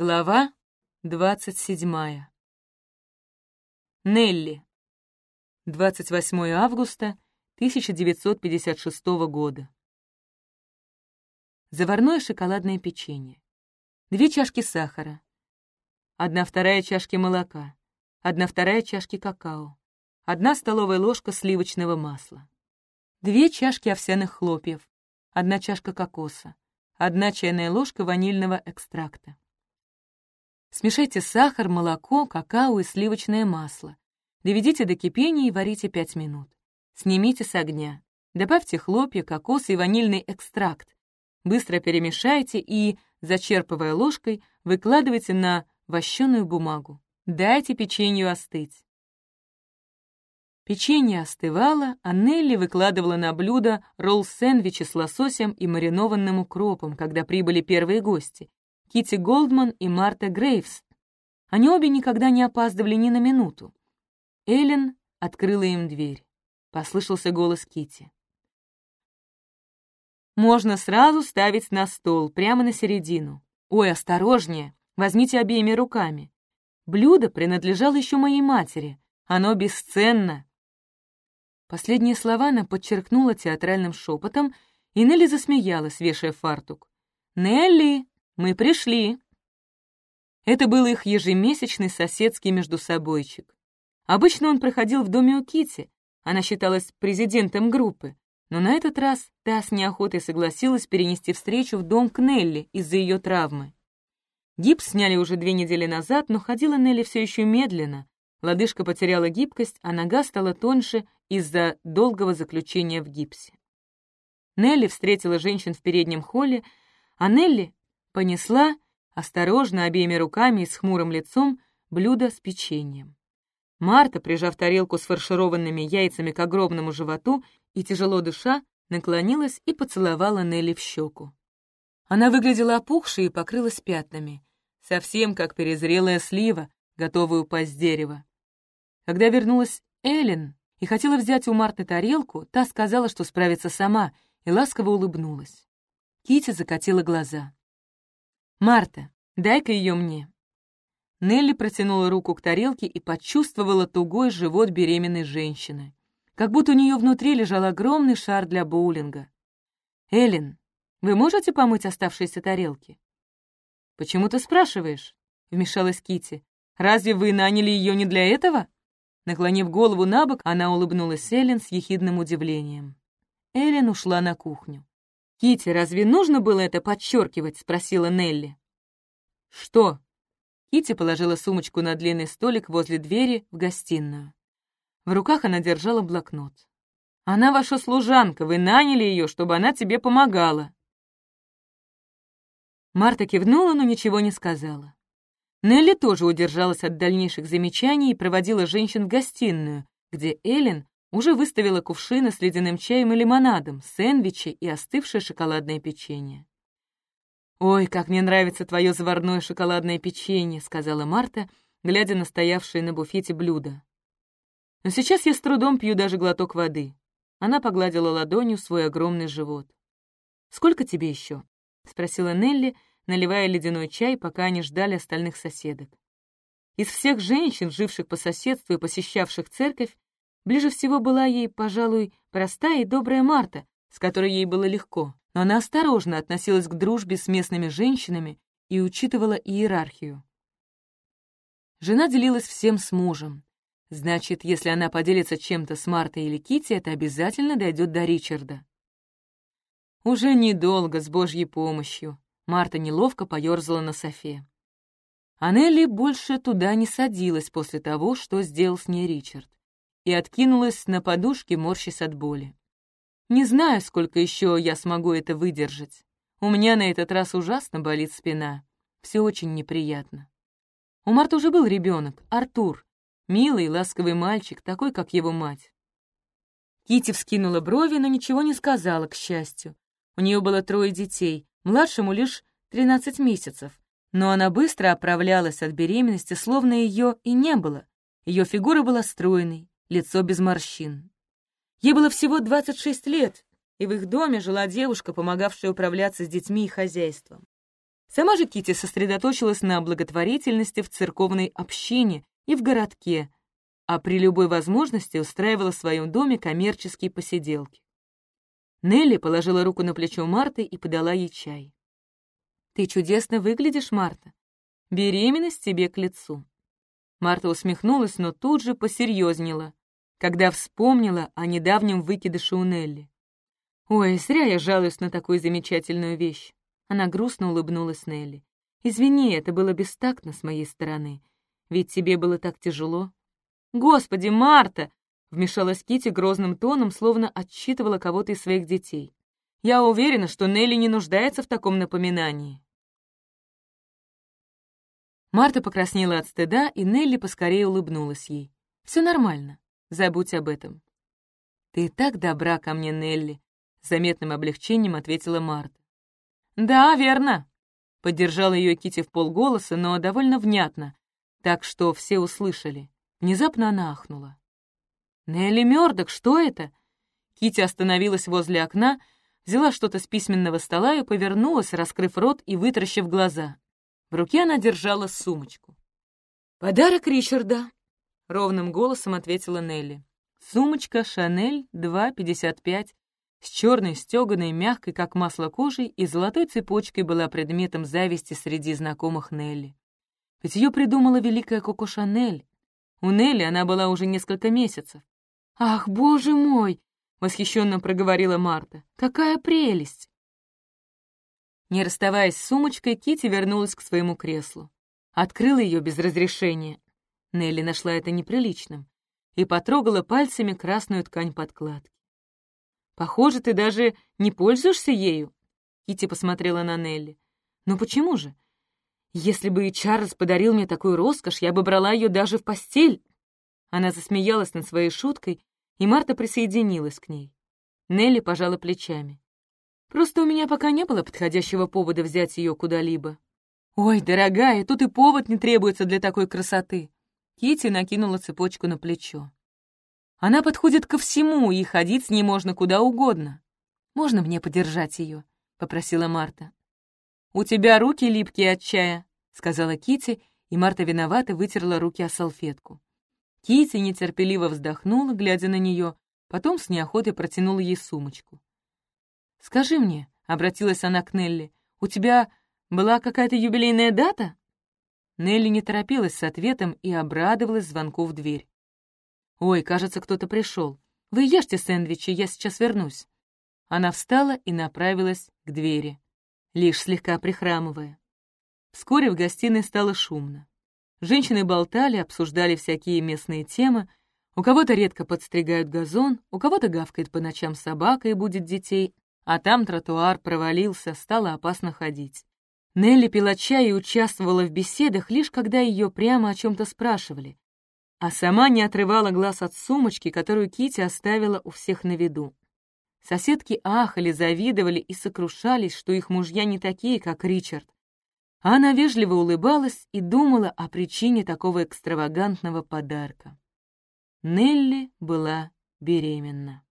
Глава двадцать седьмая. Нелли. 28 августа 1956 года. Заварное шоколадное печенье. Две чашки сахара. Одна вторая чашки молока. Одна вторая чашки какао. Одна столовая ложка сливочного масла. Две чашки овсяных хлопьев. Одна чашка кокоса. Одна чайная ложка ванильного экстракта. Смешайте сахар, молоко, какао и сливочное масло. Доведите до кипения и варите 5 минут. Снимите с огня. Добавьте хлопья, кокос и ванильный экстракт. Быстро перемешайте и, зачерпывая ложкой, выкладывайте на вощеную бумагу. Дайте печенью остыть. Печенье остывало, а Нелли выкладывала на блюдо ролл-сэндвичи с лососем и маринованным укропом, когда прибыли первые гости. Кити Голдман и Марта Грейвс. Они обе никогда не опаздывали ни на минуту. Эллен открыла им дверь. Послышался голос Кити. «Можно сразу ставить на стол, прямо на середину. Ой, осторожнее, возьмите обеими руками. Блюдо принадлежало еще моей матери. Оно бесценно». Последние слова она подчеркнула театральным шепотом, и Нелли засмеялась, вешая фартук. «Нелли!» Мы пришли!» Это был их ежемесячный соседский междусобойчик. Обычно он проходил в доме у Кити. Она считалась президентом группы, но на этот раз та с неохотой согласилась перенести встречу в дом к Нелли из-за ее травмы. Гипс сняли уже две недели назад, но ходила Нелли все еще медленно. Лодыжка потеряла гибкость, а нога стала тоньше из-за долгого заключения в гипсе. Нелли встретила женщин в переднем холле, а Нелли понесла, осторожно, обеими руками и с хмурым лицом, блюдо с печеньем. Марта, прижав тарелку с фаршированными яйцами к огромному животу и тяжело дыша, наклонилась и поцеловала Нелли в щеку. Она выглядела опухшей и покрылась пятнами, совсем как перезрелая слива, готовая упасть с дерева. Когда вернулась Эллен и хотела взять у Марты тарелку, та сказала, что справится сама, и ласково улыбнулась. Кити закатила глаза. «Марта, дай-ка ее мне». Нелли протянула руку к тарелке и почувствовала тугой живот беременной женщины. Как будто у нее внутри лежал огромный шар для боулинга. «Эллен, вы можете помыть оставшиеся тарелки?» «Почему ты спрашиваешь?» — вмешалась Кити. «Разве вы наняли ее не для этого?» Наклонив голову на бок, она улыбнулась Эллен с ехидным удивлением. Эллен ушла на кухню. «Китти, разве нужно было это подчеркивать?» — спросила Нелли. «Что?» Китти положила сумочку на длинный столик возле двери в гостиную. В руках она держала блокнот. «Она ваша служанка, вы наняли ее, чтобы она тебе помогала». Марта кивнула, но ничего не сказала. Нелли тоже удержалась от дальнейших замечаний и проводила женщин в гостиную, где Эллен уже выставила кувшины с ледяным чаем и лимонадом, сэндвичи и остывшее шоколадное печенье. «Ой, как мне нравится твое заварное шоколадное печенье», — сказала Марта, глядя на стоявшее на буфете блюдо. «Но сейчас я с трудом пью даже глоток воды». Она погладила ладонью свой огромный живот. «Сколько тебе еще?» — спросила Нелли, наливая ледяной чай, пока они ждали остальных соседок. Из всех женщин, живших по соседству и посещавших церковь, Ближе всего была ей, пожалуй, простая и добрая Марта, с которой ей было легко, но она осторожно относилась к дружбе с местными женщинами и учитывала иерархию. Жена делилась всем с мужем. Значит, если она поделится чем-то с Мартой или Кити, это обязательно дойдет до Ричарда. Уже недолго, с Божьей помощью. Марта неловко поерзала на софе. Анелли больше туда не садилась после того, что сделал с ней Ричард и откинулась на подушке, морщась от боли. Не знаю, сколько еще я смогу это выдержать. У меня на этот раз ужасно болит спина. Все очень неприятно. У Марта уже был ребенок, Артур. Милый, ласковый мальчик, такой, как его мать. Кити вскинула брови, но ничего не сказала, к счастью. У нее было трое детей, младшему лишь 13 месяцев, но она быстро оправлялась от беременности, словно ее и не было. Ее фигура была стройной, лицо без морщин. Ей было всего 26 лет, и в их доме жила девушка, помогавшая управляться с детьми и хозяйством. Сама же Кити сосредоточилась на благотворительности в церковной общине и в городке, а при любой возможности устраивала в своем доме коммерческие посиделки. Нелли положила руку на плечо Марты и подала ей чай. «Ты чудесно выглядишь, Марта. Беременность тебе к лицу». Марта усмехнулась, но тут же посерьезнела, когда вспомнила о недавнем выкидыше у Нелли. «Ой, зря я жалуюсь на такую замечательную вещь. Она грустно улыбнулась Нелли. «Извини, это было бестактно с моей стороны. Ведь тебе было так тяжело». «Господи, Марта!» — вмешалась Кити грозным тоном, словно отчитывала кого-то из своих детей. «Я уверена, что Нелли не нуждается в таком напоминании». Марта покраснела от стыда, и Нелли поскорее улыбнулась ей. «Все нормально. Забудь об этом». «Ты так добра ко мне, Нелли», — заметным облегчением ответила Марта. «Да, верно», — поддержала ее Кити в полголоса, но довольно внятно, так что все услышали. Внезапно она ахнула. «Нелли Мёрдок, что это?» Кити остановилась возле окна, взяла что-то с письменного стола и повернулась, раскрыв рот и вытаращив глаза. В руке она держала сумочку. «Подарок Ричарда», — ровным голосом ответила Нелли. Сумочка «Шанель» 2,55 с черной, стеганой, мягкой, как масло кожей, и золотой цепочкой была предметом зависти среди знакомых Нелли. Ведь ее придумала великая Коко Шанель. У Нелли она была уже несколько месяцев. «Ах, боже мой!» — восхищенно проговорила Марта. «Какая прелесть!» Не расставаясь с сумочкой, Кити вернулась к своему креслу. Открыла ее без разрешения. Нелли нашла это неприличным и потрогала пальцами красную ткань подкладки. Похоже, ты даже не пользуешься ею. Кити посмотрела на Нелли. Но почему же? Если бы и Чарльз подарил мне такую роскошь, я бы брала ее даже в постель. Она засмеялась над своей шуткой, и Марта присоединилась к ней. Нелли пожала плечами. Просто у меня пока не было подходящего повода взять ее куда-либо. Ой, дорогая, тут и повод не требуется для такой красоты. Кити накинула цепочку на плечо. Она подходит ко всему, и ходить с ней можно куда угодно. «Можно мне подержать ее?» — попросила Марта. «У тебя руки липкие от чая», — сказала Кити, и Марта виновато вытерла руки о салфетку. Кити нетерпеливо вздохнула, глядя на нее, потом с неохотой протянула ей сумочку. «Скажи мне», — обратилась она к Нелли, — «у тебя была какая-то юбилейная дата?» Нелли не торопилась с ответом и обрадовалась звонку в дверь. «Ой, кажется, кто-то пришел. Вы ешьте сэндвичи, я сейчас вернусь». Она встала и направилась к двери, лишь слегка прихрамывая. Вскоре в гостиной стало шумно. Женщины болтали, обсуждали всякие местные темы. У кого-то редко подстригают газон, у кого-то гавкает по ночам собака и будет детей, а там тротуар провалился, стало опасно ходить. Нелли пила чай и участвовала в беседах, лишь когда ее прямо о чем-то спрашивали, а сама не отрывала глаз от сумочки, которую Кити оставила у всех на виду. Соседки ахали, завидовали и сокрушались, что их мужья не такие, как Ричард. А она вежливо улыбалась и думала о причине такого экстравагантного подарка. Нелли была беременна.